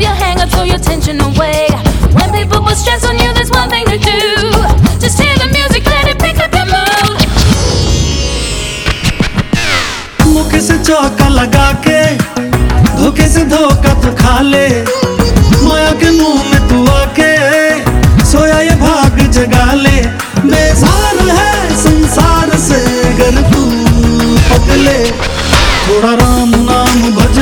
your hanger, throw your tension away. When people put stress on you, there's one thing to do. मुख से चौका लगा के, धोखे से धोखा तू खा ले। माया के मुँह में तू आके, सोया ये भाग जगा ले। बेजार है संसार से अगर तू पगले थोड़ा राम नाम भज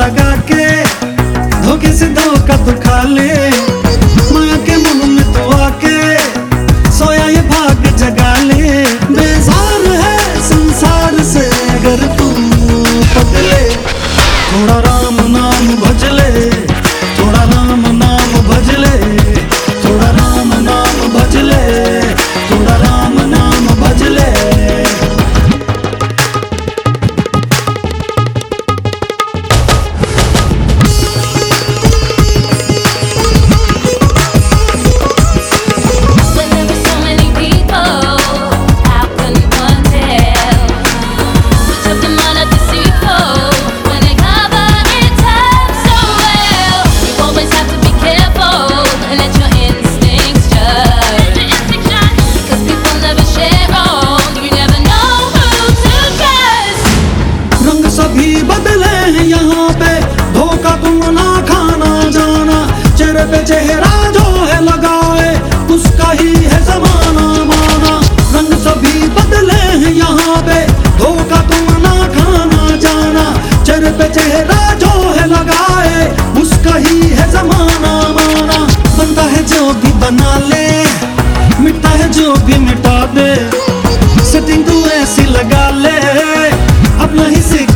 लगा के धोखे से धोखा तो खा ले। चेहरे जो है लगाए, उसका ही है जमाना माना। रंग सभी बदले हैं यहाँ पे, धोखा तुम ना खाना जाना। चेहरे पे चेहरा जो है लगाए, उसका ही है जमाना माना। बनता है जो भी बना ले, मिटता है जो भी मिटा दे। सेटिंग तू ऐसी लगा ले, अपना ही सिक्का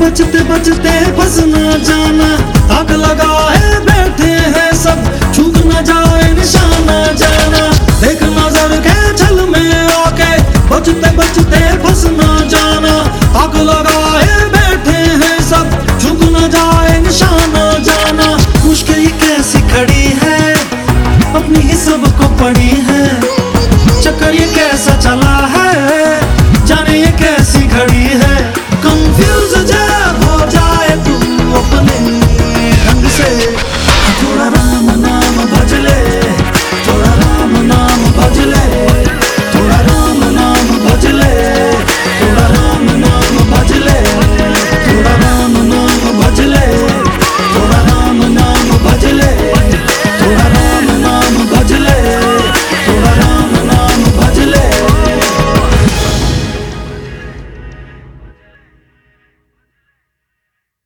बचते बचते बस ना जाना। आग लगा है, बैठे हैं सब। छूट न जाए, निशाना जाना। देख नज़र के छल में आके बचते बचते बस न जाना। आग लगा है, बैठे हैं सब। झुक न जाए, निशाना जाना। मुश्किल कैसी खड़ी है? अपनी ही सबको पड़ी है। चक्कर ये कैसा चला है? जाने ये कैसी खड़ी है?